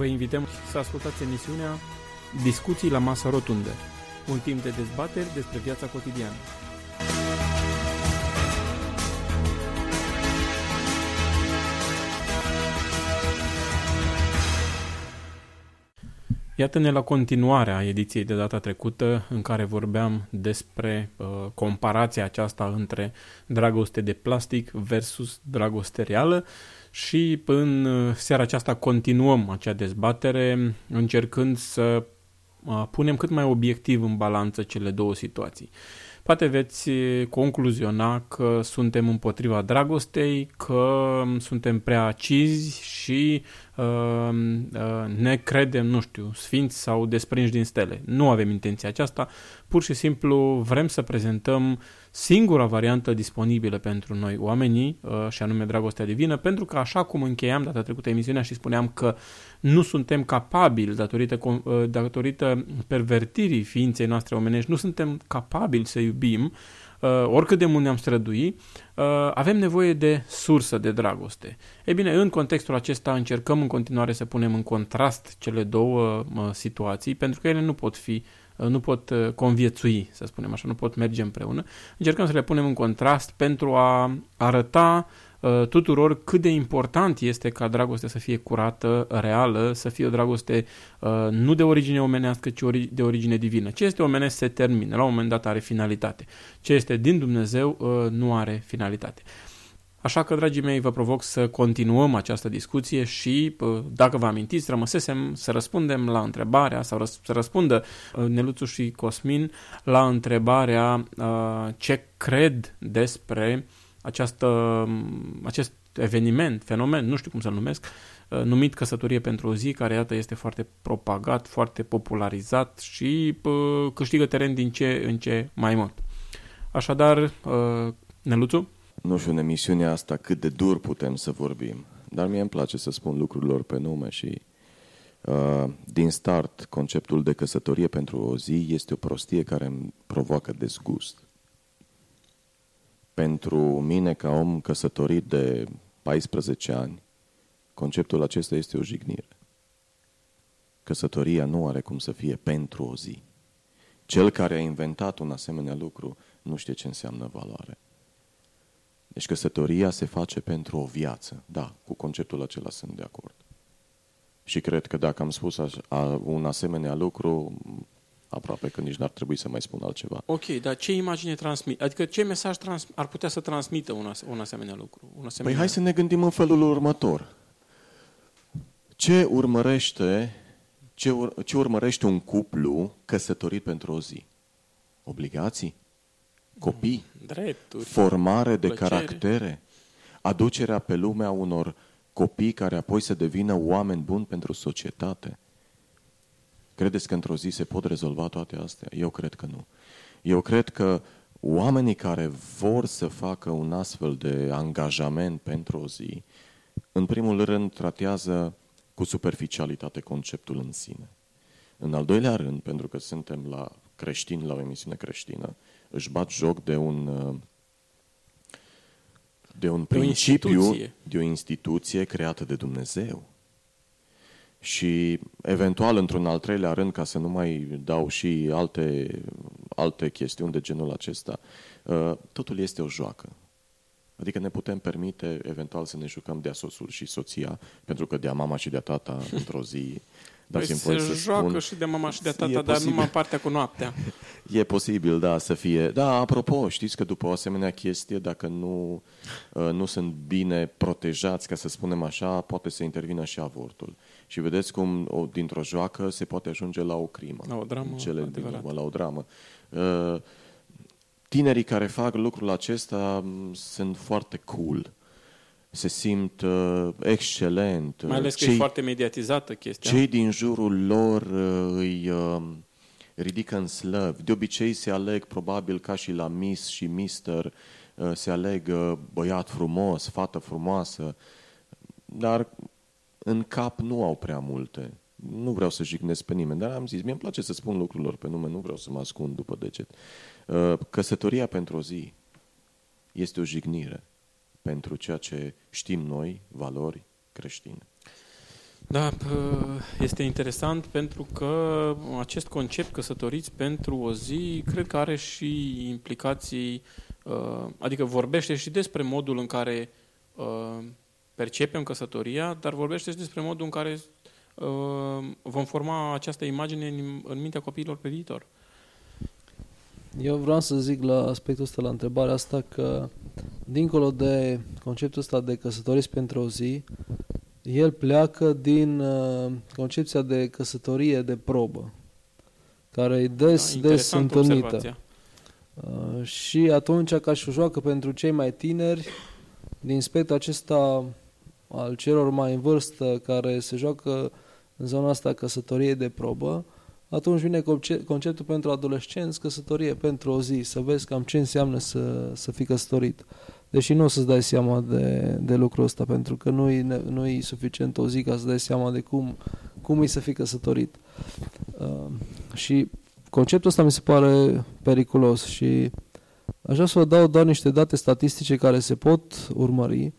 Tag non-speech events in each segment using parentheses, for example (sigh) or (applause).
Vă invităm să ascultați emisiunea Discuții la masă rotundă, un timp de dezbateri despre viața cotidiană. Iată-ne la continuarea ediției de data trecută în care vorbeam despre uh, comparația aceasta între dragoste de plastic versus dragoste reală și în uh, seara aceasta continuăm acea dezbatere încercând să uh, punem cât mai obiectiv în balanță cele două situații. Poate veți concluziona că suntem împotriva dragostei, că suntem prea acizi și uh, uh, ne credem, nu știu, sfinți sau desprinși din stele. Nu avem intenția aceasta, pur și simplu vrem să prezentăm singura variantă disponibilă pentru noi oamenii, uh, și anume dragostea divină, pentru că așa cum încheiam data trecută emisiunea și spuneam că nu suntem capabili, datorită, uh, datorită pervertirii ființei noastre omenești, nu suntem capabili să iubim, uh, oricât de mult ne-am strădui, avem nevoie de sursă de dragoste. Ei bine, în contextul acesta încercăm în continuare să punem în contrast cele două situații, pentru că ele nu pot fi nu pot uh, conviețui, să spunem așa, nu pot merge împreună. Încercăm să le punem în contrast pentru a arăta uh, tuturor cât de important este ca dragostea să fie curată, reală, să fie o dragoste uh, nu de origine omenească, ci de origine divină. Ce este omenesc se termină, la un moment dat are finalitate. Ce este din Dumnezeu nu are finalitate. Așa că, dragii mei, vă provoc să continuăm această discuție și, dacă vă amintiți, rămăsesem să răspundem la întrebarea, sau să răspundă uh, Neluțu și Cosmin la întrebarea uh, ce cred despre această, um, acest eveniment, fenomen, nu știu cum să-l numesc, uh, numit căsătorie pentru o zi, care, iată, este foarte propagat, foarte popularizat și câștigă teren din ce în ce mai mult. Așadar, Neluțu? Nu știu în emisiunea asta cât de dur putem să vorbim, dar mie îmi place să spun lucrurilor pe nume și uh, din start conceptul de căsătorie pentru o zi este o prostie care îmi provoacă dezgust. Pentru mine ca om căsătorit de 14 ani, conceptul acesta este o jignire. Căsătoria nu are cum să fie pentru o zi. Cel care a inventat un asemenea lucru nu știe ce înseamnă valoare. Deci căsătoria se face pentru o viață. Da, cu conceptul acela sunt de acord. Și cred că dacă am spus un asemenea lucru, aproape că nici n-ar trebui să mai spun altceva. Ok, dar ce imagine transmit? Adică ce mesaj trans- ar putea să transmită un, as- un asemenea lucru? Un asemenea... Păi hai să ne gândim în felul următor. Ce urmărește, ce, ur- ce urmărește un cuplu căsătorit pentru o zi? Obligații? Copii, Drepturi, formare de plăcere. caractere, aducerea pe lumea unor copii care apoi să devină oameni buni pentru societate. Credeți că într-o zi se pot rezolva toate astea? Eu cred că nu. Eu cred că oamenii care vor să facă un astfel de angajament pentru o zi, în primul rând tratează cu superficialitate conceptul în sine. În al doilea rând, pentru că suntem la creștini, la o emisiune creștină, își bat joc de un uh, de un de principiu, o de o instituție creată de Dumnezeu. Și eventual, într-un al treilea rând, ca să nu mai dau și alte, alte chestiuni de genul acesta, uh, totul este o joacă. Adică ne putem permite eventual să ne jucăm de-a soțul și soția, pentru că de-a mama și de-a tata (laughs) într-o zi Dați-mi păi se să joacă spun, și de mama și de tata, dar numai partea cu noaptea. (laughs) E posibil, da, să fie. Da, apropo, știți că după o asemenea chestie, dacă nu, uh, nu sunt bine protejați, ca să spunem așa, poate să intervină și avortul. Și vedeți cum o, dintr-o joacă se poate ajunge la o crimă. La o dramă, cele din urmă, la o dramă. Uh, tinerii care fac lucrul acesta mm, sunt foarte cool se simt uh, excelent. Mai ales că cei, e foarte mediatizată chestia. Cei din jurul lor uh, îi uh, ridică în slăv. De obicei se aleg, probabil ca și la Miss și Mister, uh, se aleg uh, băiat frumos, fată frumoasă, dar în cap nu au prea multe. Nu vreau să jignesc pe nimeni, dar am zis, mie îmi place să spun lucrurilor pe nume, nu vreau să mă ascund după deget. Uh, căsătoria pentru o zi este o jignire pentru ceea ce știm noi, valori creștine. Da, este interesant pentru că acest concept căsătoriți pentru o zi cred că are și implicații, uh, adică vorbește și despre modul în care uh, percepem căsătoria, dar vorbește și despre modul în care uh, vom forma această imagine în mintea copiilor pe viitor. Eu vreau să zic la aspectul ăsta, la întrebarea asta, că dincolo de conceptul ăsta de căsătoriți pentru o zi, el pleacă din uh, concepția de căsătorie de probă, care e des, da, des întâlnită. Uh, și atunci, ca și o joacă pentru cei mai tineri, din spectrul acesta al celor mai în vârstă care se joacă în zona asta căsătorie de probă, atunci vine conceptul pentru adolescenți, căsătorie pentru o zi, să vezi cam ce înseamnă să, să fii căsătorit. Deși nu o să-ți dai seama de, de lucrul ăsta, pentru că nu e, nu e suficient o zi ca să dai seama de cum, cum e să fii căsătorit. Uh, și conceptul ăsta mi se pare periculos și aș vrea să vă dau doar niște date statistice care se pot urmări.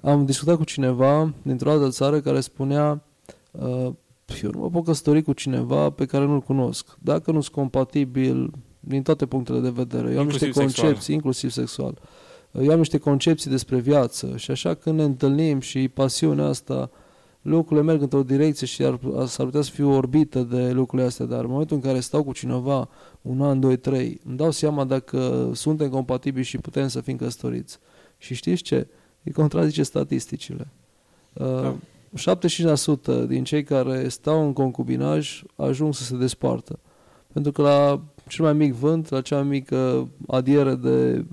Am discutat cu cineva dintr-o altă țară care spunea uh, eu nu mă pot căsători cu cineva pe care nu-l cunosc. Dacă nu sunt compatibil din toate punctele de vedere. Eu am niște concepții, sexual. inclusiv sexual. Eu am niște concepții despre viață și așa când ne întâlnim și pasiunea asta, lucrurile merg într-o direcție și ar, s-ar putea să fiu orbită de lucrurile astea, dar în momentul în care stau cu cineva un an, doi, trei, îmi dau seama dacă suntem compatibili și putem să fim căsătoriți. Și știți ce? Îi contrazice statisticile. Da. 75% din cei care stau în concubinaj ajung să se despartă. Pentru că la cel mai mic vânt, la cea mai mică adiere de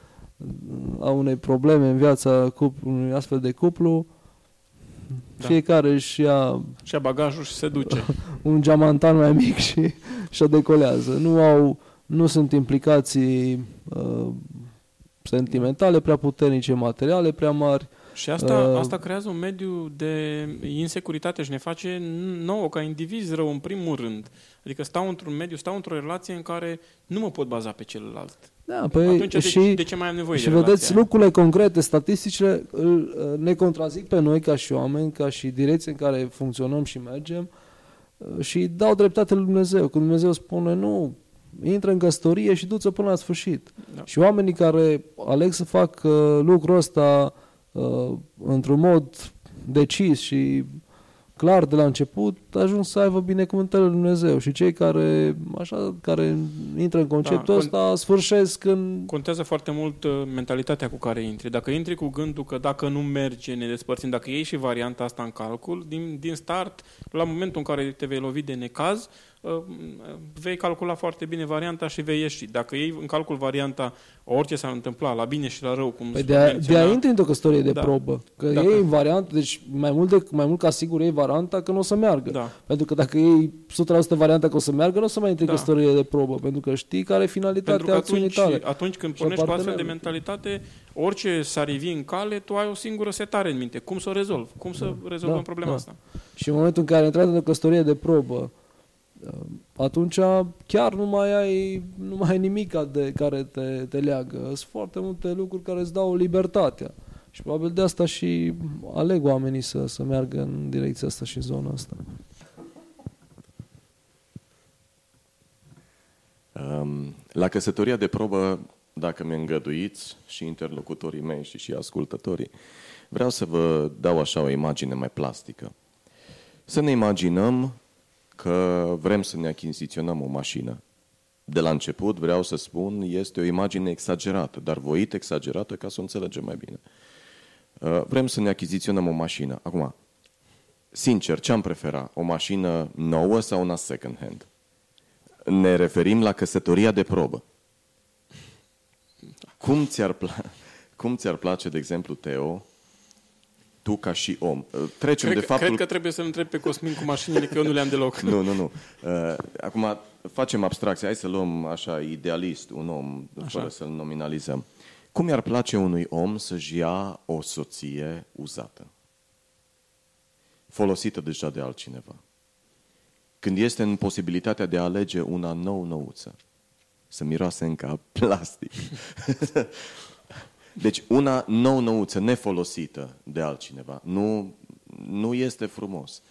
(laughs) a unei probleme în viața unui astfel de cuplu, da. fiecare își ia... Și ia bagajul și se duce. (laughs) un geamantan mai mic și (laughs) și decolează. Nu au, nu sunt implicații uh, sentimentale prea puternice, materiale prea mari, și asta, uh, asta creează un mediu de insecuritate și ne face nouă, ca indivizi, rău în primul rând. Adică stau într-un mediu, stau într-o relație în care nu mă pot baza pe celălalt. Da, păi Atunci și, de, de ce mai am nevoie și de vedeți, relația? lucrurile concrete, statisticile ne contrazic pe noi ca și oameni, ca și direcție în care funcționăm și mergem uh, și dau dreptate lui Dumnezeu. Când Dumnezeu spune nu, intră în căsătorie și du-ți până la sfârșit. Da. Și oamenii care aleg să fac uh, lucrul ăsta uh, într-un mod decis și clar de la început, ajung să aibă binecuvântările lui Dumnezeu. Și cei care, așa, care intră în conceptul da, ăsta sfârșesc în... Contează foarte mult uh, mentalitatea cu care intri. Dacă intri cu gândul că dacă nu merge, ne despărțim, dacă iei și varianta asta în calcul, din, din start, la momentul în care te vei lovi de necaz, uh, vei calcula foarte bine varianta și vei ieși. Dacă iei în calcul varianta orice s-ar întâmpla, la bine și la rău, cum păi de, a, de a intri într-o căsătorie de da. probă. Că dacă... ei varianta, deci mai mult, de, mai mult ca sigur ei varianta că nu o să meargă. Da. Pentru că dacă ei 100% varianta că o să meargă, nu o să mai intri da. căsătorie de probă, pentru că știi care e finalitatea acțiunii tale. Atunci când pornești cu astfel de mentalitate, orice s-ar ivi în cale, tu ai o singură setare în minte. Cum să o rezolv? Cum să da. rezolvăm da. problema da. asta? Și în momentul în care ai intrat într-o căsătorie de probă, Ehm, atunci chiar nu mai ai, nu mai ai nimic de care te, te leagă. Sunt foarte multe lucruri care îți dau libertatea. Și probabil de asta și aleg oamenii să, să meargă în direcția asta și zona asta. Um, la căsătoria de probă, dacă mi îngăduiți și interlocutorii mei și și ascultătorii, vreau să vă dau așa o imagine mai plastică. Să ne imaginăm că vrem să ne achiziționăm o mașină. De la început, vreau să spun, este o imagine exagerată, dar voit exagerată ca să o înțelegem mai bine. Uh, vrem să ne achiziționăm o mașină. Acum, sincer, ce am prefera? O mașină nouă sau una second hand? Ne referim la căsătoria de probă. Cum ți-ar, pla- (laughs) cum ți-ar place, de exemplu, Teo, tu ca și om. Uh, trecem cred, de faptul... Cred că trebuie să-l întreb pe Cosmin cu mașinile, că eu nu le-am deloc. (laughs) nu, nu, nu. Uh, acum, facem abstracție. Hai să luăm așa idealist un om, așa. fără să-l nominalizăm. Cum i-ar place unui om să-și ia o soție uzată? Folosită deja de altcineva. Când este în posibilitatea de a alege una nou-nouță. Să miroase încă (laughs) plastic. Deci una nou-nouță, nefolosită de altcineva. Nu, nu este frumos.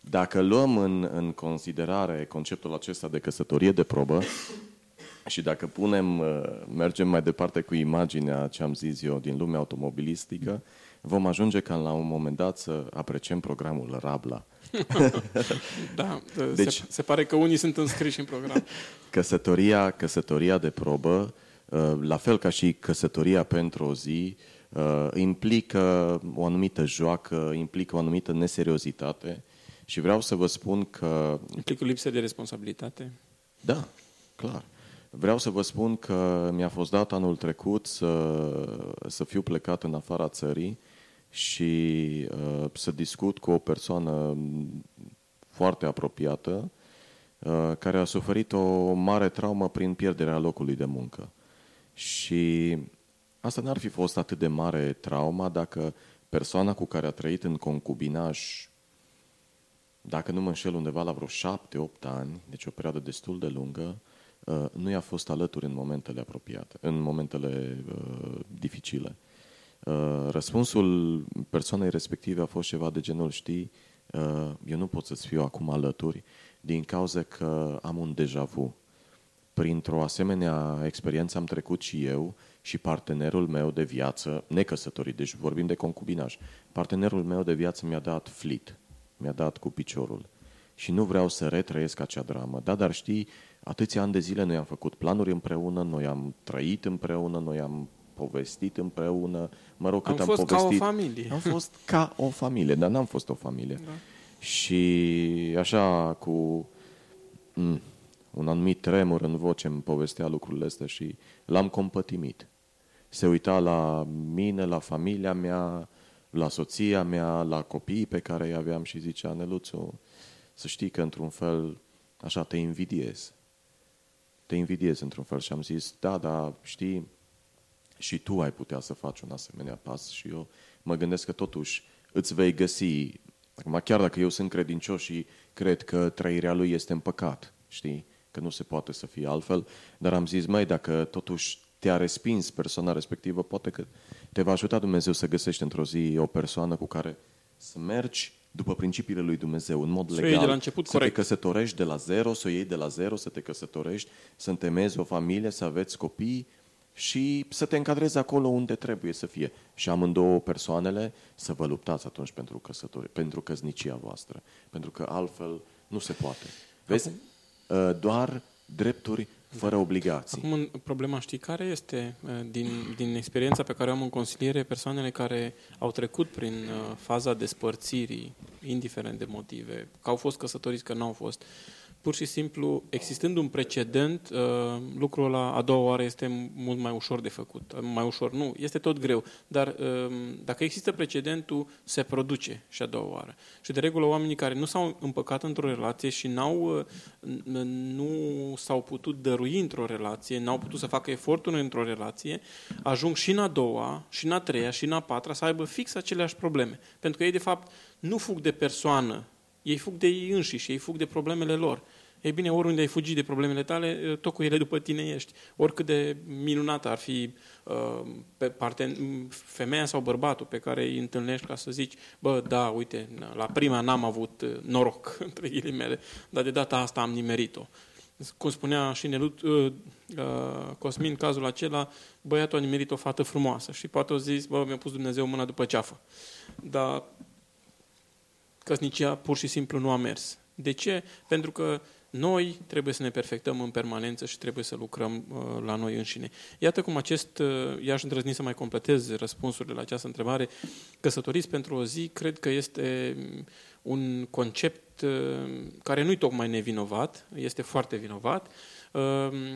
Dacă luăm în, în considerare conceptul acesta de căsătorie de probă și dacă punem, uh, mergem mai departe cu imaginea ce am zis eu din lumea automobilistică, vom ajunge ca la un moment dat să apreciem programul Rabla. (laughs) da, deci, se, se pare că unii sunt înscriși în program. Căsătoria, căsătoria de probă, uh, la fel ca și căsătoria pentru o zi, uh, implică o anumită joacă, implică o anumită neseriozitate și vreau să vă spun că... Implică lipsă de responsabilitate? Da, clar. Vreau să vă spun că mi-a fost dat anul trecut să, să fiu plecat în afara țării și uh, să discut cu o persoană foarte apropiată uh, care a suferit o mare traumă prin pierderea locului de muncă. Și asta n-ar fi fost atât de mare trauma dacă persoana cu care a trăit în concubinaj, dacă nu mă înșel undeva la vreo șapte-opt ani, deci o perioadă destul de lungă, uh, nu i-a fost alături în momentele apropiate, în momentele uh, dificile. Uh, răspunsul persoanei respective a fost ceva de genul, știi, uh, eu nu pot să-ți fiu acum alături din cauza că am un deja vu. Printr-o asemenea experiență am trecut și eu și partenerul meu de viață, necăsătorit, deci vorbim de concubinaj, partenerul meu de viață mi-a dat flit, mi-a dat cu piciorul. Și nu vreau să retrăiesc acea dramă. Da, dar știi, atâția ani de zile noi am făcut planuri împreună, noi am trăit împreună, noi am povestit împreună, mă rog, cât am, am fost povestit. ca o familie. Am fost ca o familie, dar n-am fost o familie. Da. Și așa cu m- un anumit tremur în voce îmi povestea lucrurile astea și l-am compătimit. Se uita la mine, la familia mea, la soția mea, la copiii pe care îi aveam și zicea, Neluțu, să știi că într-un fel așa te invidiez. Te invidiez într-un fel și am zis, da, da, știi, și tu ai putea să faci un asemenea pas și eu mă gândesc că totuși îți vei găsi, acum chiar dacă eu sunt credincios și cred că trăirea lui este în păcat, știi, că nu se poate să fie altfel, dar am zis, mai dacă totuși te-a respins persoana respectivă, poate că te va ajuta Dumnezeu să găsești într-o zi o persoană cu care să mergi după principiile lui Dumnezeu, în mod legal. de la început să corect. te căsătorești de la zero, să o iei de la zero, să te căsătorești, să întemezi o familie, să aveți copii, și să te încadrezi acolo unde trebuie să fie. Și amândouă persoanele să vă luptați atunci pentru căsătorie, pentru căsnicia voastră. Pentru că altfel nu se poate. Vezi? Acum... Doar drepturi fără obligații. Acum, problema știi care este? Uh, din, din experiența pe care o am în consiliere, persoanele care au trecut prin uh, faza despărțirii, indiferent de motive, că au fost căsătoriți, că nu au fost, pur și simplu, existând un precedent, uh, lucrul ăla a doua oară este mult mai ușor de făcut. Mai ușor, nu, este tot greu. Dar um, dacă există precedentul, se produce și a doua oară. Și de regulă oamenii care nu s-au împăcat într-o relație și n-au, uh, nu s-au putut dărui într-o relație, n-au putut să facă eforturi într-o relație, ajung și în a doua, și în a treia, și în a patra să aibă fix aceleași probleme. Pentru că ei, de fapt, nu fug de persoană ei fug de ei înșiși, ei fug de problemele lor. Ei bine, oriunde ai fugit de problemele tale, tot cu ele după tine ești. Oricât de minunată ar fi uh, pe parte, femeia sau bărbatul pe care îi întâlnești ca să zici, bă, da, uite, la prima n-am avut uh, noroc, (laughs) între ghilimele, dar de data asta am nimerit-o. Cum spunea și Nelut, uh, uh, Cosmin, cazul acela, băiatul a nimerit o fată frumoasă și poate o zis, bă, mi-a pus Dumnezeu mâna după ceafă. Dar căsnicia pur și simplu nu a mers. De ce? Pentru că noi trebuie să ne perfectăm în permanență și trebuie să lucrăm uh, la noi înșine. Iată cum acest, uh, i-aș îndrăzni să mai completez răspunsurile la această întrebare, căsătoriți pentru o zi, cred că este un concept uh, care nu-i tocmai nevinovat, este foarte vinovat, uh,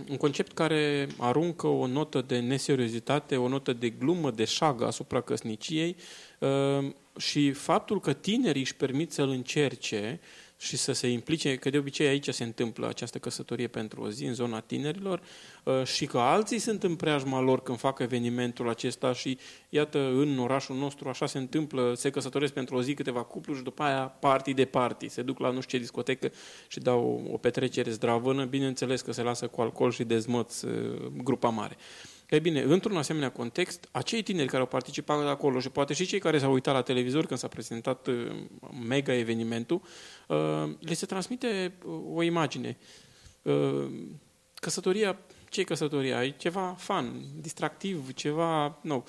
un concept care aruncă o notă de neseriozitate, o notă de glumă, de șagă asupra căsniciei, uh, și faptul că tinerii își permit să-l încerce și să se implice, că de obicei aici se întâmplă această căsătorie pentru o zi în zona tinerilor uh, și că alții sunt în preajma lor când fac evenimentul acesta și iată în orașul nostru așa se întâmplă, se căsătoresc pentru o zi câteva cupluri și după aia party de party, se duc la nu știu ce discotecă și dau o petrecere zdravână, bineînțeles că se lasă cu alcool și dezmăț uh, grupa mare. E bine, într-un asemenea context, acei tineri care au participat acolo și poate și cei care s-au uitat la televizor când s-a prezentat uh, mega evenimentul, uh, le se transmite uh, o imagine. Căsătoria ce căsătoria? E ceva fan, distractiv, ceva nou.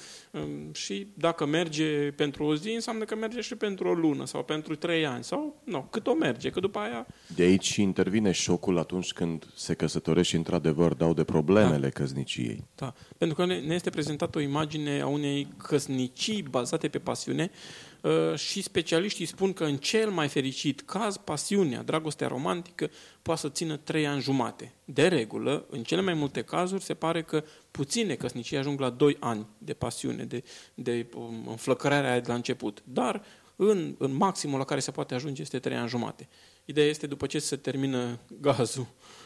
Și dacă merge pentru o zi, înseamnă că merge și pentru o lună sau pentru trei ani sau nu, cât o merge, că după aia... De aici și intervine șocul atunci când se căsătoresc și într-adevăr dau de problemele da. căsniciei. Da, pentru că ne este prezentată o imagine a unei căsnicii bazate pe pasiune, Uh, și specialiștii spun că în cel mai fericit caz, pasiunea, dragostea romantică, poate să țină trei ani jumate. De regulă, în cele mai multe cazuri, se pare că puține căsnicii ajung la doi ani de pasiune, de, de um, înflăcărarea de la început. Dar în, în maximul la care se poate ajunge este trei ani jumate. Ideea este după ce se termină gazul Uh,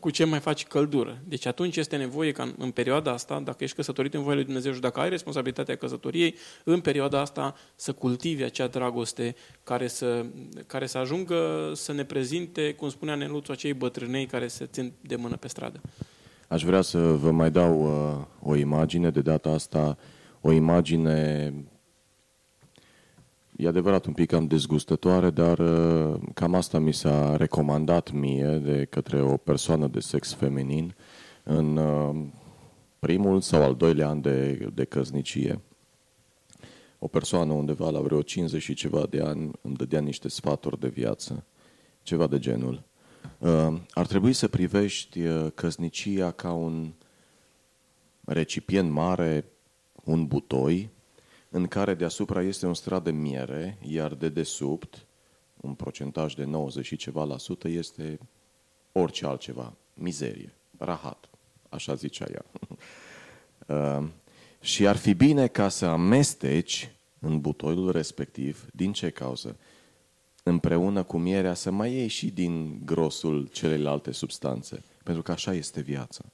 cu ce mai faci căldură. Deci atunci este nevoie ca în, în perioada asta, dacă ești căsătorit în voia lui Dumnezeu și dacă ai responsabilitatea căsătoriei, în perioada asta să cultivi acea dragoste care să, care să ajungă să ne prezinte, cum spunea Neluțu, acei bătrânei care se țin de mână pe stradă. Aș vrea să vă mai dau uh, o imagine, de data asta o imagine E adevărat un pic cam dezgustătoare, dar uh, cam asta mi s-a recomandat mie de către o persoană de sex feminin în uh, primul sau al doilea an de, de căsnicie. O persoană undeva la vreo 50 și ceva de ani îmi dădea niște sfaturi de viață, ceva de genul. Uh, ar trebui să privești căsnicia ca un recipient mare, un butoi, în care deasupra este un strat de miere, iar de desubt, un procentaj de 90 și ceva la sută, este orice altceva, mizerie, rahat, așa zicea ea. (laughs) uh, și ar fi bine ca să amesteci în butoiul respectiv, din ce cauză? Împreună cu mierea să mai iei și din grosul celelalte substanțe, pentru că așa este viața.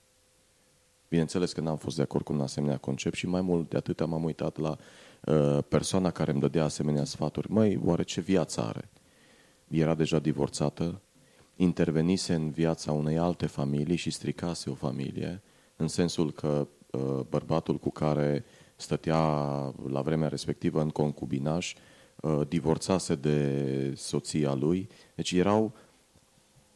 Bineînțeles că n-am fost de acord cu un asemenea concept și mai mult de atât m-am uitat la Uh, persoana care îmi dădea asemenea sfaturi, măi, oare ce viață are? Era deja divorțată, intervenise în viața unei alte familii și stricase o familie, în sensul că uh, bărbatul cu care stătea la vremea respectivă în concubinaj, uh, divorțase de soția lui. Deci erau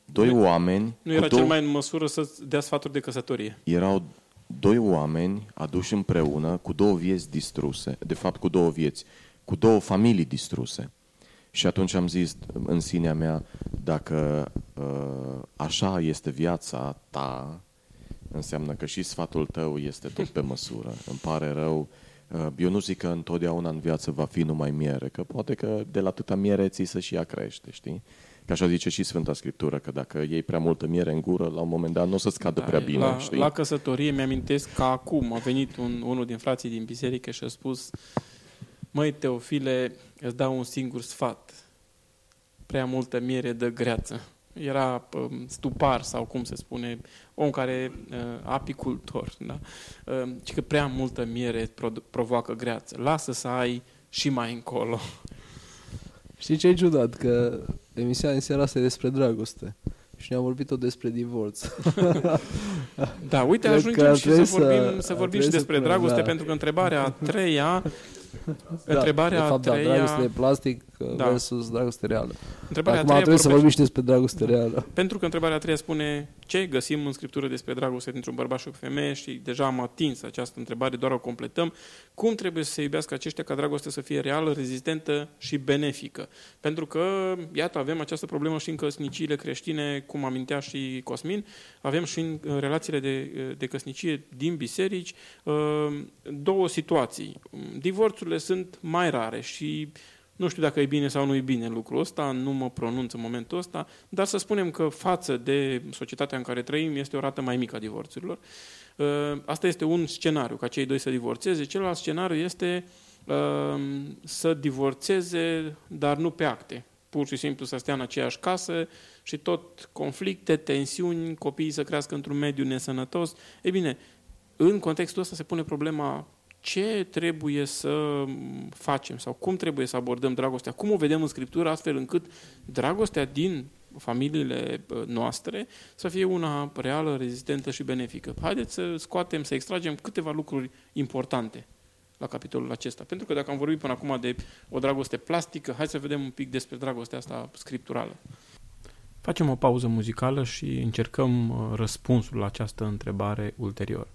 doi nu, oameni... Nu era două... cel mai în măsură să dea sfaturi de căsătorie. Erau doi oameni aduși împreună cu două vieți distruse, de fapt cu două vieți, cu două familii distruse. Și atunci am zis în sinea mea, dacă uh, așa este viața ta, înseamnă că și sfatul tău este tot pe măsură. (laughs) Îmi pare rău. Uh, eu nu zic că întotdeauna în viață va fi numai miere, că poate că de la atâta miere ți să și ea crește, știi? Că așa zice și Sfânta Scriptură, că dacă iei prea multă miere în gură, la un moment dat nu o să-ți cadă da, prea bine. La, știi? la căsătorie mi-amintesc că acum a venit un, unul din frații din biserică și a spus Măi, Teofile, îți dau un singur sfat. Prea multă miere dă greață. Era um, stupar sau cum se spune, om care uh, apicultor, da? Uh, că prea multă miere provoacă greață. Lasă să ai și mai încolo. Știi ce e ciudat? Că emisiunea în seara asta e despre dragoste. Și ne-am vorbit tot despre divorț. (laughs) da, uite, Cred ajungem și să vorbim, să, să vorbim și despre dragoste, da. pentru că întrebarea a treia da, Întrebarea de fapt, a da, treia... da, dragoste de plastic da. versus dragoste reală. Întrebarea Acum a treia trebuie vorbește... să vorbim și despre dragoste reală. Pentru că întrebarea a treia spune ce găsim în Scriptură despre dragoste dintre un bărbat și o femeie și deja am atins această întrebare, doar o completăm. Cum trebuie să se iubească aceștia ca dragoste să fie reală, rezistentă și benefică? Pentru că, iată, avem această problemă și în căsniciile creștine, cum amintea și Cosmin, avem și în relațiile de, de căsnicie din biserici uh, două situații. Divorțurile sunt mai rare și nu știu dacă e bine sau nu e bine lucrul ăsta, nu mă pronunț în momentul ăsta, dar să spunem că față de societatea în care trăim este o rată mai mică a divorțurilor. Uh, asta este un scenariu, ca cei doi să divorțeze. Celălalt scenariu este uh, să divorțeze, dar nu pe acte. Pur și simplu să stea în aceeași casă și tot conflicte, tensiuni, copiii să crească într-un mediu nesănătos. E bine, în contextul ăsta se pune problema ce trebuie să facem sau cum trebuie să abordăm dragostea, cum o vedem în Scriptură, astfel încât dragostea din familiile noastre să fie una reală, rezistentă și benefică. Haideți să scoatem, să extragem câteva lucruri importante la capitolul acesta. Pentru că dacă am vorbit până acum de o dragoste plastică, hai să vedem un pic despre dragostea asta scripturală. Facem o pauză muzicală și încercăm uh, răspunsul la această întrebare ulterior.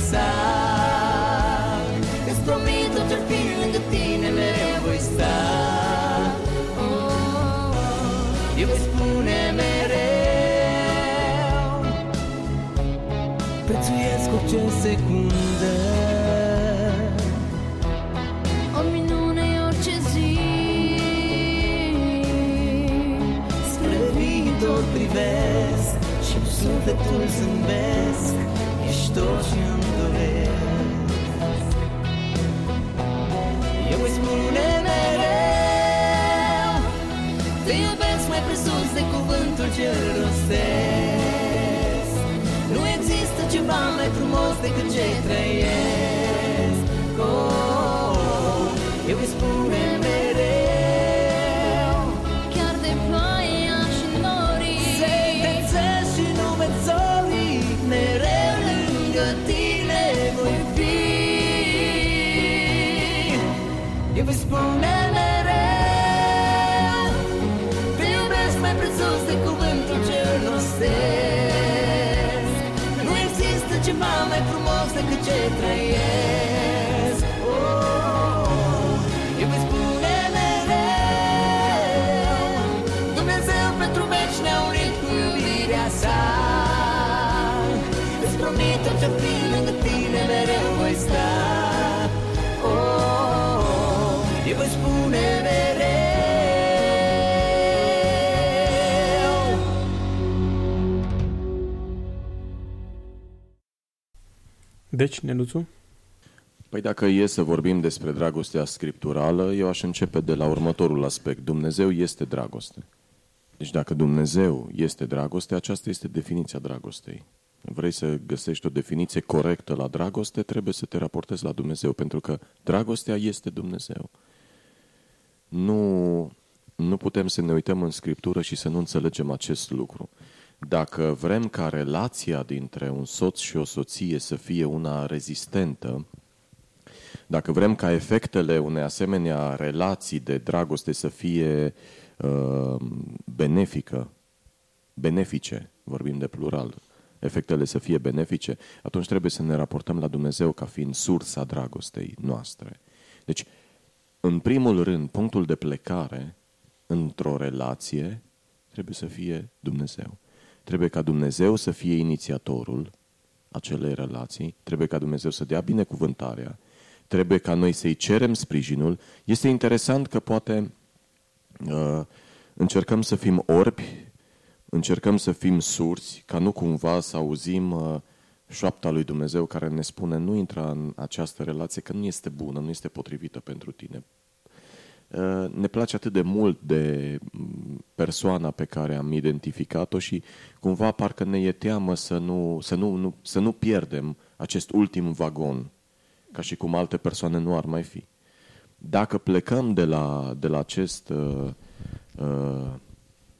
Iubirea sa Îți promit tot ce-ar fi lângă tine mereu voi sta. Oh, oh, oh. Eu îți spune orice secundă. O minune orice zi. Spre viitor privesc Și sufletul zâmbesc. Ești tot ce spune mereu. Te iubesc mai presus de cuvântul ce rostesc. Ceva mai frumos decât ce trăiesc spune mereu Te iubesc mai presus de cuvântul ce rostesc ceva mai frumos decât ce trăiesc Deci, Neluțu? Păi dacă e să vorbim despre dragostea scripturală, eu aș începe de la următorul aspect. Dumnezeu este dragoste. Deci dacă Dumnezeu este dragoste, aceasta este definiția dragostei. Vrei să găsești o definiție corectă la dragoste, trebuie să te raportezi la Dumnezeu, pentru că dragostea este Dumnezeu. Nu, nu putem să ne uităm în Scriptură și să nu înțelegem acest lucru. Dacă vrem ca relația dintre un soț și o soție să fie una rezistentă, dacă vrem ca efectele unei asemenea relații de dragoste să fie uh, benefică, benefice, vorbim de plural, efectele să fie benefice, atunci trebuie să ne raportăm la Dumnezeu ca fiind sursa dragostei noastre. Deci, în primul rând, punctul de plecare într-o relație trebuie să fie Dumnezeu. Trebuie ca Dumnezeu să fie inițiatorul acelei relații, trebuie ca Dumnezeu să dea binecuvântarea, trebuie ca noi să-i cerem sprijinul. Este interesant că poate uh, încercăm să fim orbi, încercăm să fim surți, ca nu cumva să auzim uh, șoapta lui Dumnezeu care ne spune nu intra în această relație că nu este bună, nu este potrivită pentru tine. Uh, ne place atât de mult de mm, persoana pe care am identificat-o și cumva parcă ne e teamă să nu, să nu, nu, să nu pierdem acest ultim vagon, ca și cum alte persoane nu ar mai fi. Dacă plecăm de la, de la acest uh, uh,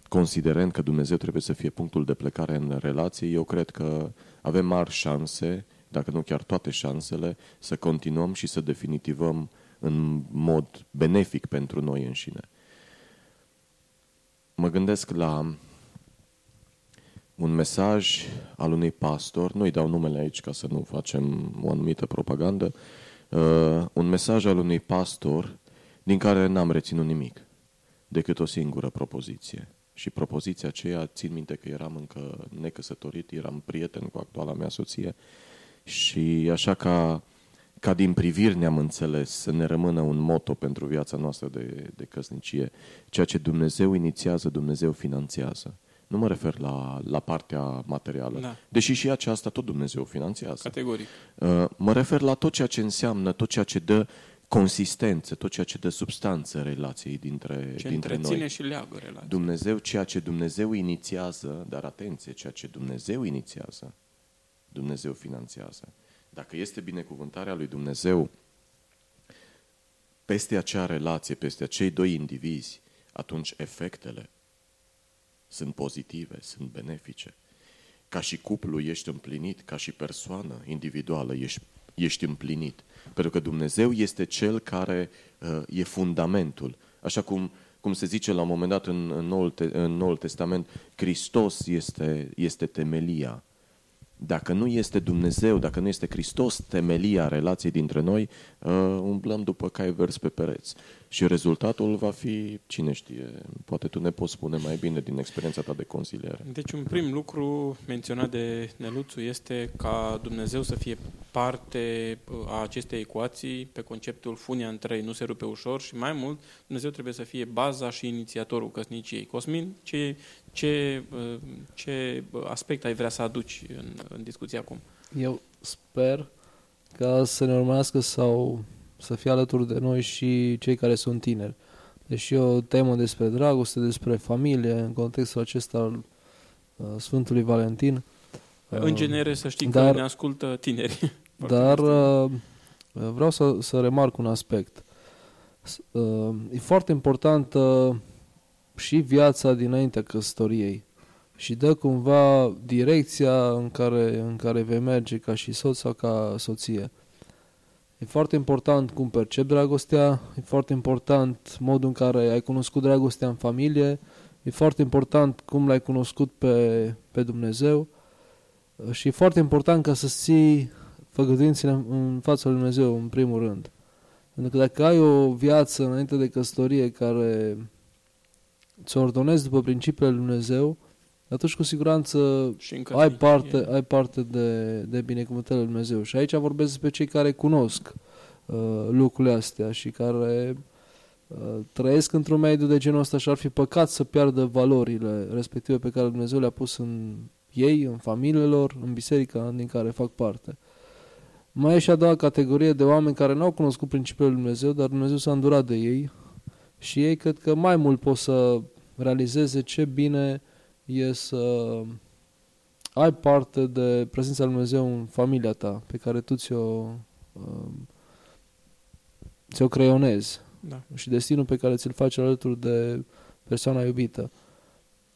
considerent că Dumnezeu trebuie să fie punctul de plecare în relație, eu cred că avem mari șanse, dacă nu chiar toate șansele, să continuăm și să definitivăm în mod benefic pentru noi înșine. Mă gândesc la un mesaj al unui pastor, nu-i dau numele aici ca să nu facem o anumită propagandă, uh, un mesaj al unui pastor din care n-am reținut nimic, decât o singură propoziție. Și propoziția aceea, țin minte că eram încă necăsătorit, eram prieten cu actuala mea soție și așa ca, ca din priviri ne-am înțeles să ne rămână un moto pentru viața noastră de, de căsnicie. Ceea ce Dumnezeu inițiază, Dumnezeu finanțează. Nu mă refer la, la partea materială, Da. deși și aceasta tot Dumnezeu finanțează. Categoric. Uh, Mă refer la tot ceea ce înseamnă, tot ceea ce dă consistență, tot ceea ce dă substanță relației dintre, Ce dintre întreține noi. și leagă relația. Dumnezeu, ceea ce Dumnezeu inițiază, dar atenție, ceea ce Dumnezeu inițiază, Dumnezeu finanțează. Dacă este binecuvântarea lui Dumnezeu peste acea relație, peste acei doi indivizi, atunci efectele sunt pozitive, sunt benefice. Ca și cuplu ești împlinit, ca și persoană individuală ești, ești împlinit. Pentru că Dumnezeu este Cel care uh, e fundamentul. Așa cum, cum se zice la un moment dat în, în, Noul, Te- în Noul Testament, Hristos este, este temelia. Dacă nu este Dumnezeu, dacă nu este Hristos temelia relației dintre noi, uh, umblăm după cai vers pe pereți. Și rezultatul va fi, cine știe, poate tu ne poți spune mai bine din experiența ta de consiliere. Deci un prim lucru menționat de Neluțu este ca Dumnezeu să fie parte uh, a acestei ecuații pe conceptul funia în trei nu se rupe ușor și mai mult Dumnezeu trebuie să fie baza și inițiatorul căsniciei. Cosmin, ce, ce, uh, ce aspect ai vrea să aduci în, în discuție acum? Eu sper ca să ne urmească sau să fie alături de noi și cei care sunt tineri. Deși e o temă despre dragoste, despre familie, în contextul acesta al uh, Sfântului Valentin. În Uh, genere să știi dar- că ne ascultă tineri. (laughs) Dar uh, vreau să, să remarc un aspect. S- uh, E foarte importantă și viața dinaintea căsătoriei și dă cumva direcția în care, în care vei merge ca și soț sau ca soție. E foarte important cum percepi dragostea, e foarte important modul în care ai cunoscut dragostea în familie, e foarte important cum l-ai cunoscut pe, pe Dumnezeu uh, și e foarte important ca să ții făgăduințele în- în fața lui Dumnezeu, în primul rând. Pentru că dacă ai o viață înainte de căsătorie care ți ordonezi după principiile lui Dumnezeu, atunci cu siguranță și în ai căsnicie. parte, ai parte de, de binecuvântările lui Dumnezeu. Și aici vorbesc despre cei care cunosc uh, lucrurile astea și care uh, trăiesc într-un mediu de genul ăsta și ar fi păcat să piardă valorile respective pe care Dumnezeu le-a pus în ei, în familiile lor, în biserica din care fac parte. Mai e și a doua categorie de oameni care nu au cunoscut principiul lui Dumnezeu, dar Dumnezeu s-a îndurat de ei și ei cred că mai mult pot să realizeze ce bine e să ai parte de prezența lui Dumnezeu în familia ta, pe care tu ți-o, um, ți-o creionezi Da. și destinul pe care ți-l faci alături de persoana iubită.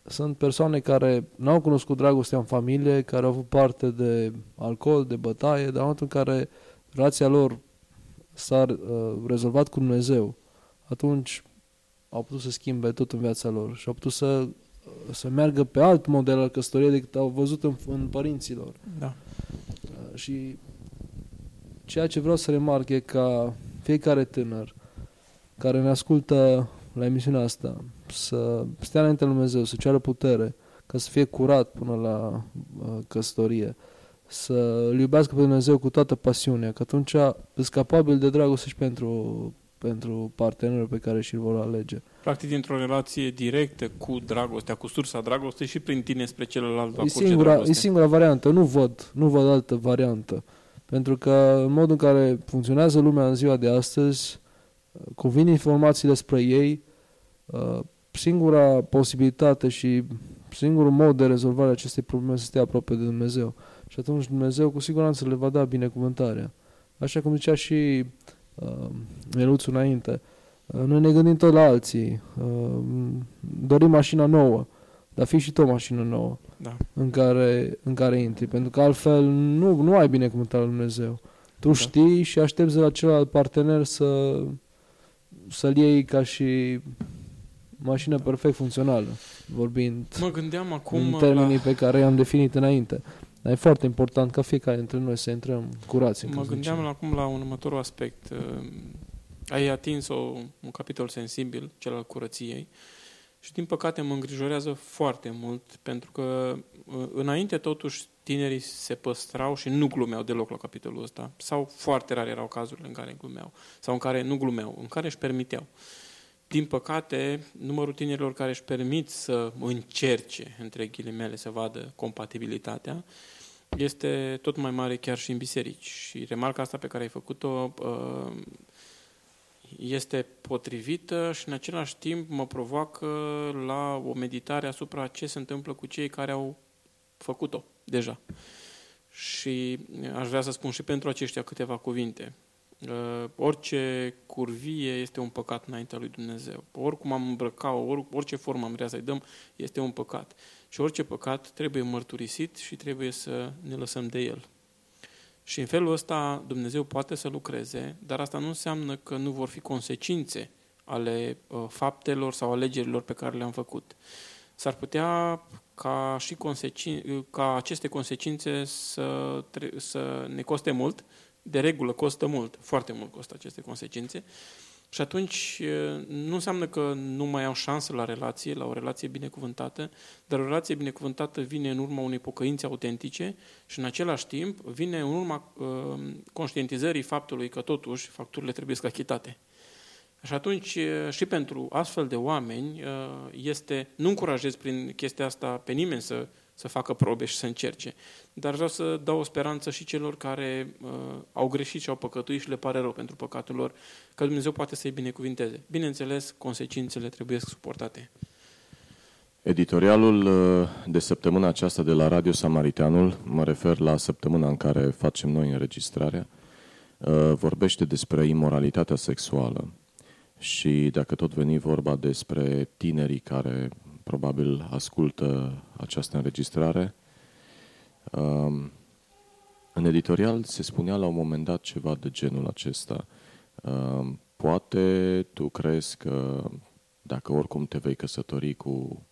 Sunt persoane care n-au cunoscut dragostea în familie, care au avut parte de alcool, de bătaie, dar în momentul în care relația lor s-a uh, rezolvat cu Dumnezeu, atunci au putut să schimbe tot în viața lor și au putut să, să meargă pe alt model al căsătoriei decât au văzut în, în părinții lor. Da. Uh, Și ceea ce vreau să remarc e ca fiecare tânăr care ne ascultă la emisiunea asta să stea înainte lui Dumnezeu, să ceară putere, ca să fie curat până la uh, căsătorie, să îl iubească pe Dumnezeu cu toată pasiunea, că atunci îți capabil de dragoste și pentru, pentru partenerul pe care și-l vor alege. Practic, dintr-o relație directă cu dragostea, cu sursa dragostei și prin tine spre celălalt va E curge singura, e dragostea. singura variantă, nu văd, nu văd altă variantă. Pentru că în modul în care funcționează lumea în ziua de astăzi, cum vin informațiile spre ei, uh, singura posibilitate și singurul mod de rezolvare a acestei probleme să stea aproape de Dumnezeu. Și atunci Dumnezeu cu siguranță le va da binecuvântarea. Așa cum zicea și uh, Meluțu înainte, uh, noi ne gândim tot la alții, uh, dorim mașina nouă, dar fii și tu o mașină nouă Da. în care, în care intri, pentru că altfel nu, nu ai binecuvântarea lui Dumnezeu. Tu Da. știi și aștepți de la celălalt partener să, să-l iei ca și mașină perfect funcțională, vorbind Mă gândeam acum în termenii la, pe care i-am definit înainte. Dar e foarte important ca fiecare dintre noi să intrăm curați în mă căsnicie. gândeam acum la un următorul aspect. Uh, Ai atins o, un capitol sensibil, cel al curăției, și din păcate mă îngrijorează foarte mult, pentru că uh, înainte totuși tinerii se păstrau și nu glumeau deloc la capitolul ăsta, sau foarte rare erau cazurile în care glumeau, sau în care nu glumeau, în care își permiteau. Din păcate, numărul tinerilor care își permit să încerce, între ghilimele, să vadă compatibilitatea, este tot mai mare chiar și în biserici. Și remarca asta pe care ai făcut-o uh, este potrivită și în același timp mă provoacă la o meditare asupra ce se întâmplă cu cei care au făcut-o deja. Și aș vrea să spun și pentru aceștia câteva cuvinte. Uh, Orice curvie este un păcat înaintea lui Dumnezeu. Oricum am îmbrăcat, orice formă am vrea să-i dăm, este un păcat. Și orice păcat trebuie mărturisit și trebuie să ne lăsăm de el. Și în felul ăsta Dumnezeu poate să lucreze, dar asta nu înseamnă că nu vor fi consecințe ale uh, faptelor sau alegerilor pe care le-am făcut. S-ar putea ca și consecin- ca aceste consecințe să, tre- să ne coste mult, de regulă costă mult, foarte mult costă aceste consecințe, și atunci uh, nu înseamnă că nu mai au șansă la relație, la o relație binecuvântată, dar o relație binecuvântată vine în urma unei pocăințe autentice și în același timp vine în urma uh, conștientizării faptului că totuși facturile trebuie să achitate. Și atunci uh, și pentru astfel de oameni uh, este, nu încurajez prin chestia asta pe nimeni să, să facă probe și să încerce, dar vreau să dau o speranță și celor care uh, au greșit și au păcătuit și le pare rău pentru păcatul lor, că Dumnezeu poate să-i binecuvinteze. Bineînțeles, consecințele trebuie suportate. Editorialul uh, de săptămâna aceasta de la Radio Samariteanul, mă refer la săptămâna în care facem noi înregistrarea, uh, vorbește despre imoralitatea sexuală. Și dacă tot veni vorba despre tinerii care probabil ascultă această înregistrare, um, în editorial se spunea la un moment dat ceva de genul acesta. Um, Poate tu crezi că dacă oricum te vei căsători cu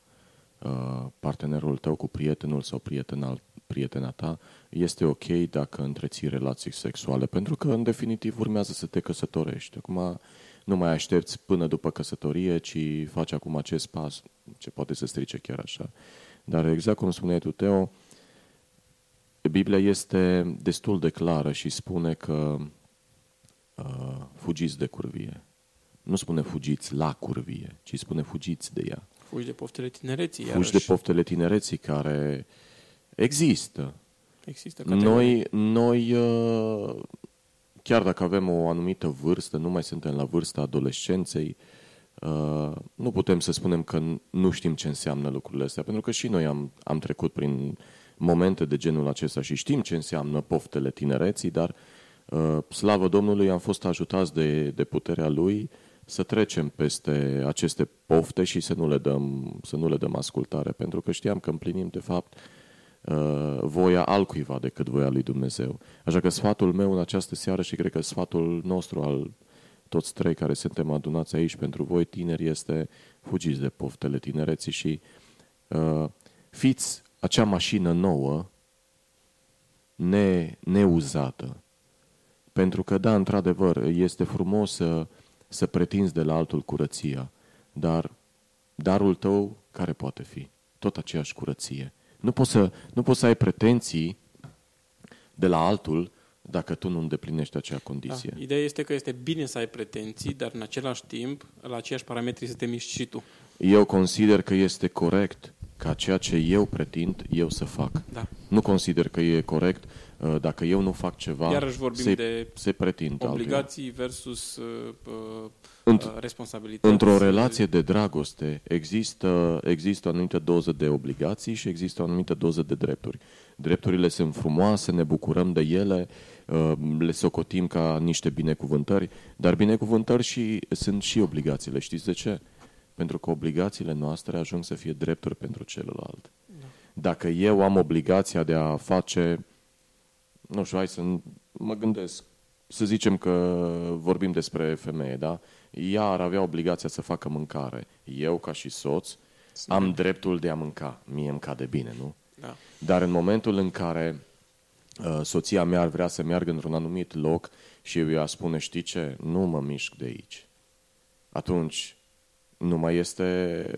uh, partenerul tău, cu prietenul sau prietena, prietena ta, este ok dacă întreții relații sexuale, pentru că în definitiv urmează să te căsătorești. Acum nu mai aștepți până după căsătorie, ci faci acum acest pas, ce poate să strice chiar așa. Dar exact cum spuneai tu, Teo, Biblia este destul de clară și spune că uh, fugiți de curvie. Nu spune fugiți la curvie, ci spune fugiți de ea. Fugi de poftele tinereții, Fugi iarăși. de poftele tinereții care există. Există categorii. Noi, noi, uh, chiar dacă avem o anumită vârstă, nu mai suntem la vârsta adolescenței, uh, nu putem să spunem că nu știm ce înseamnă lucrurile astea, pentru că și noi am, am trecut prin momente de genul acesta și știm ce înseamnă poftele tinereții, dar uh, slavă Domnului am fost ajutați de, de puterea Lui să trecem peste aceste pofte și să nu le dăm, să nu le dăm ascultare, pentru că știam că împlinim de fapt uh, voia altcuiva decât voia lui Dumnezeu. Așa că sfatul meu în această seară și cred că sfatul nostru al toți trei care suntem adunați aici pentru voi tineri este fugiți de poftele tinereții și uh, fiți acea mașină nouă ne, neuzată. Pentru că, da, într-adevăr, este frumos să, să pretinzi de la altul curăția, dar darul tău care poate fi? Tot aceeași curăție. Nu poți să, nu poți să ai pretenții de la altul dacă tu nu îndeplinești acea condiție. Da. Ideea este că este bine să ai pretenții, dar în același timp, la aceiași parametri să te miști și tu. Eu consider că este corect ca ceea ce eu pretind, eu să fac. Da. Nu consider că e corect uh, dacă eu nu fac ceva, Iarăși vorbim să de se pretind altuia. Obligații versus uh, uh, Înt- uh, responsabilități. Într-o relație de dragoste există, există o anumită doză de obligații și există o anumită doză de drepturi. Drepturile sunt frumoase, ne bucurăm de ele, uh, le socotim ca niște binecuvântări, dar binecuvântări și, sunt și obligațiile. Știți de ce? Pentru că obligațiile noastre ajung să fie drepturi pentru celălalt. Dacă eu am obligația de a face, nu știu, hai să mă gândesc, să zicem că vorbim despre femeie, da? Ea ar avea obligația să facă mâncare. Eu, ca și soț, am dreptul de a mânca. Mie îmi cade bine, nu? Da. Dar în momentul în care uh, soția mea ar vrea să meargă într-un anumit loc și eu i-aș spune, știi ce, nu mă mișc de aici. Atunci nu mai este,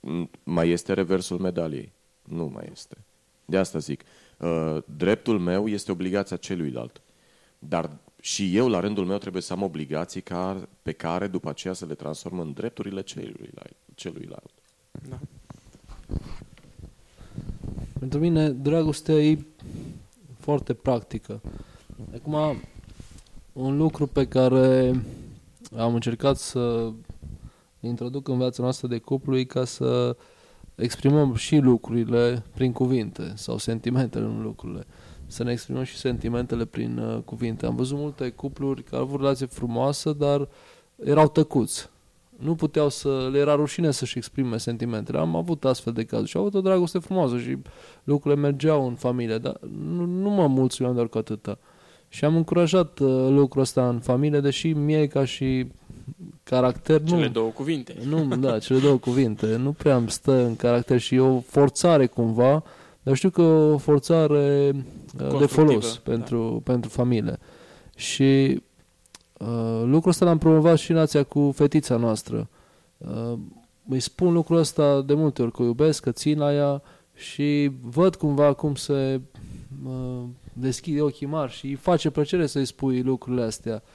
uh, mai este reversul medaliei. Nu mai este. De asta zic. Uh, dreptul meu este obligația celuilalt. Dar și eu, la rândul meu, trebuie să am obligații ca, pe care după aceea să le transform în drepturile celuilalt. celuilalt. Da. Pentru mine, dragostea e foarte practică. Acum, un lucru pe care am încercat să introduc în viața noastră de cuplu e ca să exprimăm și lucrurile prin cuvinte sau sentimentele în lucrurile. Să ne exprimăm și sentimentele prin uh, cuvinte. Am văzut multe cupluri care au avut relație frumoasă, dar erau tăcuți nu puteau să, le era rușine să-și exprime sentimentele. Am avut astfel de cazuri și au avut o dragoste frumoasă și lucrurile mergeau în familie, dar nu, nu mă mulțumeam doar cu atâta. Și am încurajat uh, lucrul ăsta în familie, deși mie ca și caracter Cele nu... două cuvinte. Nu, da, cele două cuvinte. Nu prea îmi stă în caracter și e o forțare cumva, dar știu că o forțare uh, de Constructivă, folos pentru, pentru familie. Și Uh, lucrul ăsta l-am promovat și nația cu fetița noastră. Uh, îi spun lucrul ăsta de multe ori, că o iubesc, că țin la ea și văd cumva cum se uh, deschide ochii mari și îi face plăcere să-i spui lucrurile astea. Uh,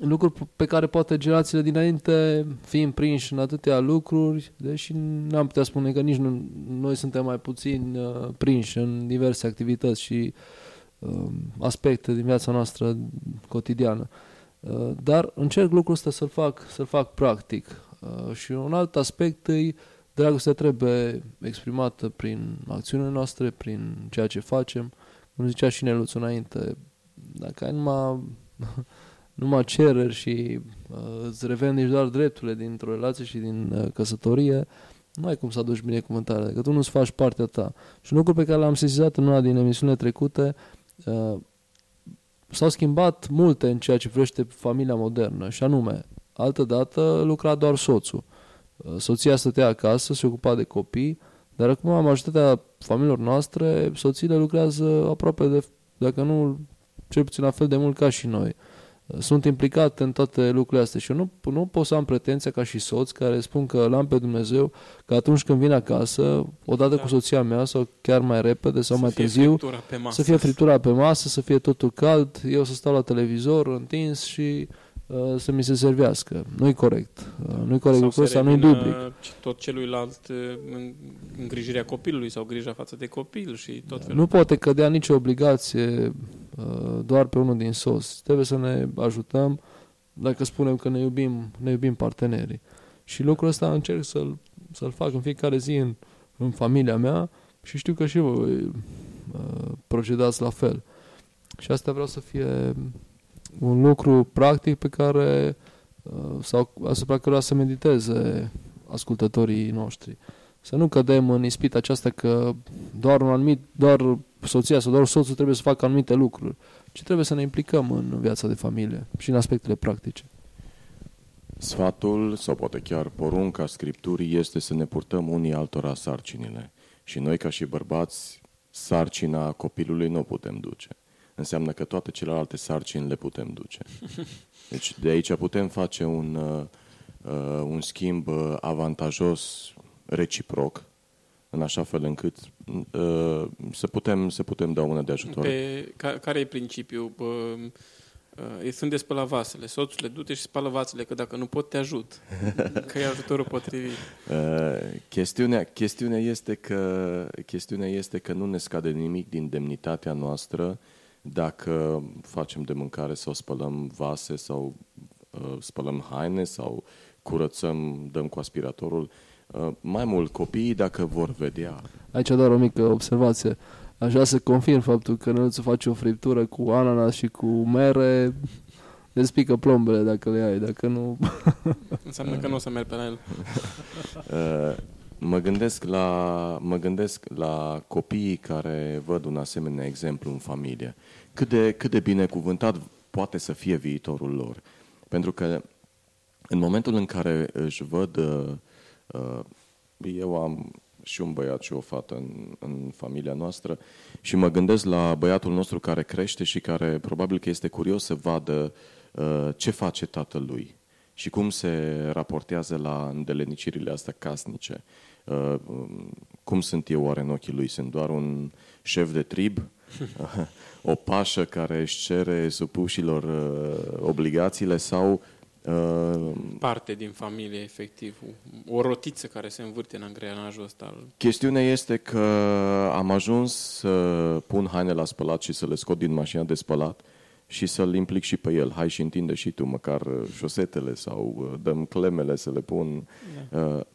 lucruri pe care poate generațiile dinainte, fiind prinși în atâtea lucruri, deși n-am putea spune că nici nu, noi suntem mai puțin uh, prinși în diverse activități și uh, Um, aspecte din viața noastră cotidiană. Uh, dar încerc lucrul ăsta să-l fac, să-l fac practic. Uh, și un alt aspect e dragostea trebuie exprimată prin acțiunile noastre, prin ceea ce facem. Cum zicea și Neluț înainte, dacă ai numai, (laughs) numai cereri și uh, îți revendici doar drepturile dintr-o relație și din uh, căsătorie, nu ai cum să aduci binecuvântarea, că tu nu-ți faci partea ta. Și un lucru pe care l-am sesizat în una din emisiunile trecute Uh, s-au schimbat multe în ceea ce privește familia modernă și anume, altădată lucra doar soțul. Uh, soția stătea acasă, se ocupa de copii, dar acum majoritatea familiilor noastre, soțiile lucrează aproape de, dacă nu cel puțin la fel de mult ca și noi sunt implicat în toate lucrurile astea și eu nu, nu pot să am pretenția ca și soț care spun că l-am pe Dumnezeu că atunci când vin acasă, odată da. cu soția mea sau chiar mai repede sau să mai fie târziu, pe masă. să fie fritura pe masă, să fie totul cald, eu să stau la televizor întins și uh, să mi se servească. Nu-i corect. Uh, nu-i corect lucrul ăsta, nu-i dublic. tot celuilalt uh, în îngrijirea copilului sau grija față de copil și tot felul. Nu poate cădea nicio obligație Uh, doar pe unul din sos. Trebuie să ne ajutăm dacă spunem că ne iubim, ne iubim partenerii. Și lucrul ăsta încerc să-l, să-l fac în fiecare zi în, în familia mea și știu că și voi uh, procedați la fel. Și asta vreau să fie un lucru practic pe care uh, sau asupra căruia să mediteze ascultătorii noștri. Să nu cădem în ispita aceasta că doar un anumit, doar soția sau doar soțul trebuie să facă anumite lucruri, ci trebuie să ne implicăm în viața de familie și în aspectele practice. Sfatul, sau poate chiar porunca Scripturii, este să ne purtăm unii altora sarcinile. Și noi, ca și bărbați, sarcina copilului nu o putem duce. Înseamnă că toate celelalte sarcini le putem duce. (laughs) Deci de aici putem face un, uh, uh un schimb uh, avantajos reciproc, în așa fel încât uh, să, putem, să putem da una de ajutor. Pe, ca, care e principiul? Uh, uh, sunt de spălat vasele. Soțule, du-te și spală vasele, că dacă nu pot, te ajut. (laughs) că e ajutorul potrivit. Uh, chestiunea, chestiunea, este că, chestiunea este că nu ne scade nimic din demnitatea noastră dacă facem de mâncare sau spălăm vase sau uh, spălăm haine sau curățăm, dăm cu aspiratorul. Uh, Uh, mai mult copiii dacă vor vedea. Aici doar o mică observație. Aș vrea să confirm faptul că nu să face o friptură cu ananas și cu mere îți pică plombele dacă le ai, dacă nu... Înseamnă că nu o să merg pe la el. (laughs) Uh, Mă gândesc, la, mă gândesc la copiii care văd un asemenea exemplu în familie. Cât de, cât de binecuvântat poate să fie viitorul lor. Pentru că în momentul în care își văd, uh, uh, eu am și un băiat și o fată în, în familia noastră și mă gândesc la băiatul nostru care crește și care probabil că este curios să vadă uh, ce face tatăl lui și cum se raportează la îndelenicirile astea casnice. Uh, cum sunt eu oare în ochii lui? Sunt doar un șef de trib? (laughs) o pașă care își cere supușilor uh, obligațiile sau uh, parte din familie, efectiv. O rotiță care se învârte în angrenajul ăsta. Chestiunea este că am ajuns să pun haine la spălat și să le scot din mașina de spălat și să-l implic și pe el. Hai și întinde și tu măcar șosetele sau dăm clemele să le pun. Da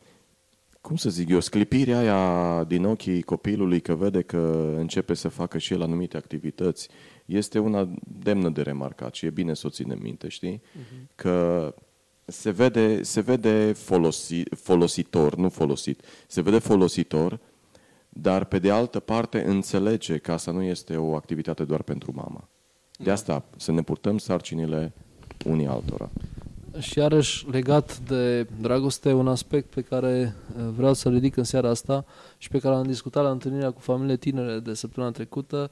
cum să zic eu, sclipirea aia din ochii copilului că vede că începe să facă și el anumite activități, este una demnă de remarcat și e bine să o ținem minte, știi? Uh-huh. Că se vede, se vede folosi, folositor, nu folosit, se vede folositor, dar pe de altă parte înțelege că asta nu este o activitate doar pentru mama. De da. asta să ne purtăm sarcinile unii altora. Și iarăși legat de dragoste, un aspect pe care uh, vreau să ridic în seara asta și pe care am discutat la întâlnirea cu familiile tinere de săptămâna trecută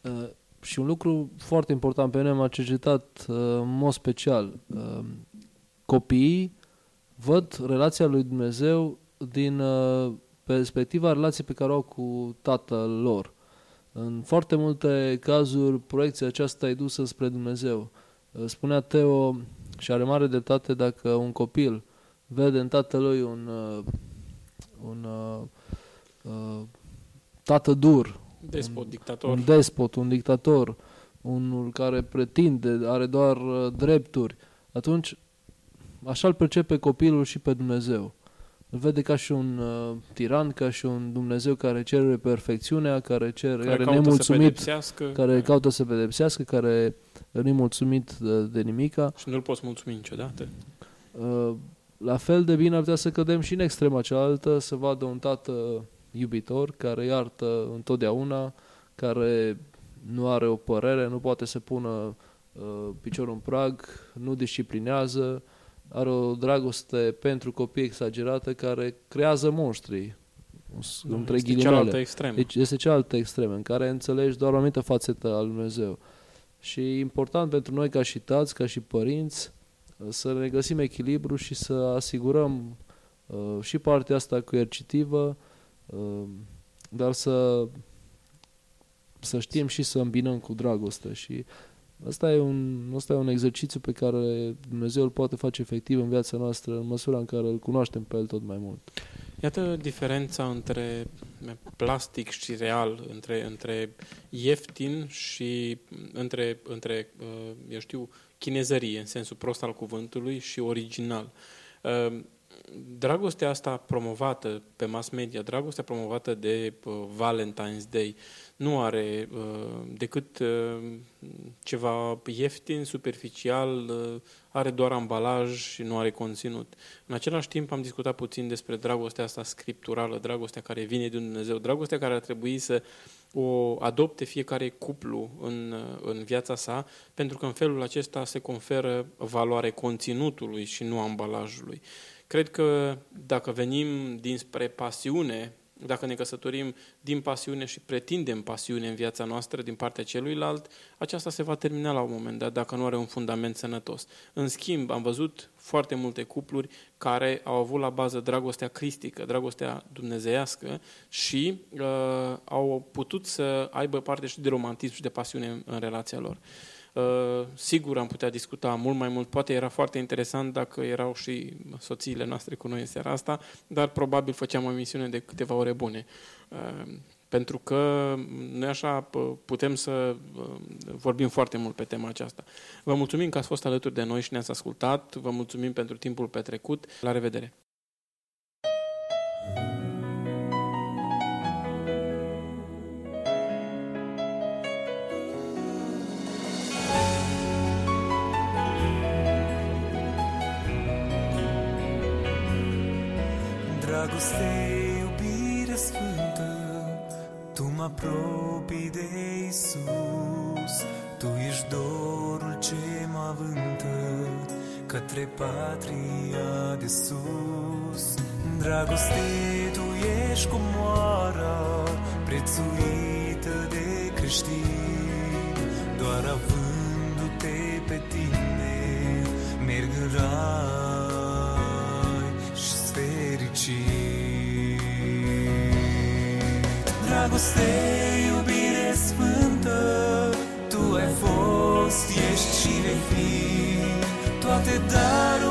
uh, și un lucru foarte important pe mine m-a cercetat uh, în mod special. Copiii văd relația lui Dumnezeu din perspectiva relației pe care o au cu tatăl lor. În foarte multe cazuri, proiecția aceasta e dusă spre Dumnezeu. Spunea Teo, și are mare dreptate dacă un copil vede în tatălui un, uh, un uh, uh, tată dur, despot, un, dictator. un despot, un dictator, unul care pretinde, are doar uh, drepturi, atunci așa îl percepe copilul și pe Dumnezeu. Îl vede ca și un uh, tiran, ca și un Dumnezeu care cere perfecțiunea, care, cer, care, care nemulțumit, care da. caută să pedepsească, care nu mulțumit de, de nimica. Și nu-l poți mulțumi niciodată. Uh, la fel de bine ar putea să cădem și în extrema cealaltă, să vadă un tată iubitor care iartă întotdeauna, care nu are o părere, nu poate să pună uh, piciorul în prag, nu disciplinează, are o dragoste pentru copii exagerată care creează monștri. Da, între este cealaltă extremă. Deci este cealaltă extremă, în care înțelegi doar o anumită fațetă al Dumnezeu. Și e important pentru noi ca și tați, ca și părinți, să ne găsim echilibru și să asigurăm uh, și partea asta coercitivă, uh, dar să, să știm și să îmbinăm cu dragoste și Asta e, un, asta e un exercițiu pe care Dumnezeu îl poate face efectiv în viața noastră în măsura în care îl cunoaștem pe El tot mai mult. Iată diferența între plastic și real, între, între ieftin și între, între, uh, eu știu, chinezărie, în sensul prost al cuvântului, și original. Uh, dragostea asta promovată pe mass media, dragostea promovată de uh, Valentine's Day, nu are uh, decât uh, ceva ieftin, superficial, uh, are doar ambalaj și nu are conținut. În același timp am discutat puțin despre dragostea asta scripturală, dragostea care vine din Dumnezeu, dragostea care ar trebui să o adopte fiecare cuplu în, în viața sa, pentru că în felul acesta se conferă valoare conținutului și nu ambalajului. Cred că dacă venim dinspre pasiune dacă ne căsătorim din pasiune și pretindem pasiune în viața noastră din partea celuilalt, aceasta se va termina la un moment dat dacă nu are un fundament sănătos. În schimb, am văzut foarte multe cupluri care au avut la bază dragostea cristică, dragostea dumnezeiască și uh, au putut să aibă parte și de romantism și de pasiune în relația lor. Uh, sigur am putea discuta mult mai mult, poate era foarte interesant dacă erau și soțiile noastre cu noi în seara asta, dar probabil făceam o emisiune de câteva ore bune. Uh, pentru că noi așa putem să uh, vorbim foarte mult pe tema aceasta. Vă mulțumim că ați fost alături de noi și ne-ați ascultat. Vă mulțumim pentru timpul petrecut. La revedere! Apropii de Isus, Tu ești dorul ce mă avântă către patria de sus. Dragoste, Tu ești comoara prețuită de creștini, doar avându-te pe tine merg în rai Dragoste, iubire sfântă, Tu ai fost, ești și vei fi, toate darurile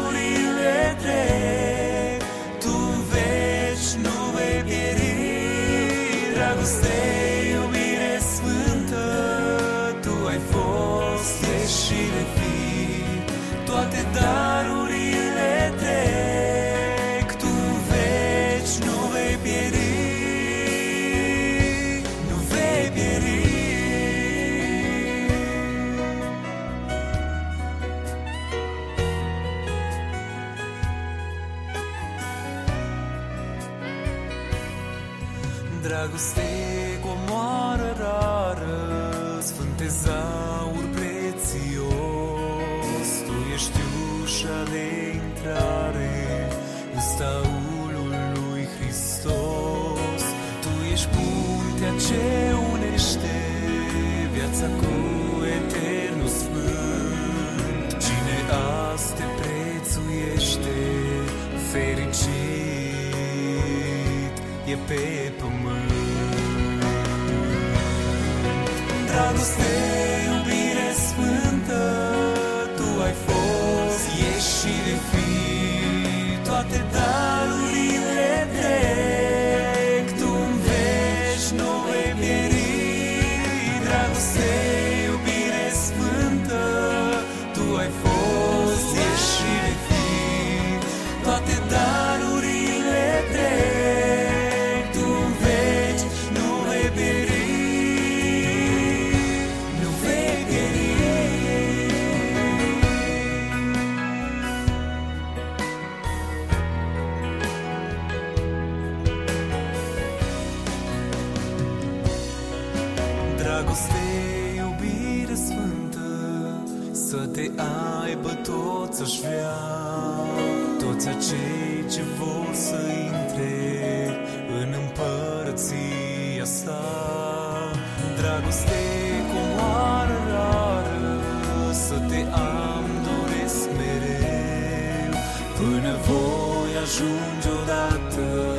Dragoste cu omoară rară, sfânte zaur prețios, Tu ești ușa de intrare în staulul lui Hristos. Tu ești puntea ce unește viața cu eternul sfânt. Cine azi te prețuiește, fericit e pe Dragoste, iubire să te aibă toți aș vrea, toți acei ce vor să intre în împărăția sa. Dragoste, cum oară rară, să te am doresc mereu, până voi ajunge odată, ca să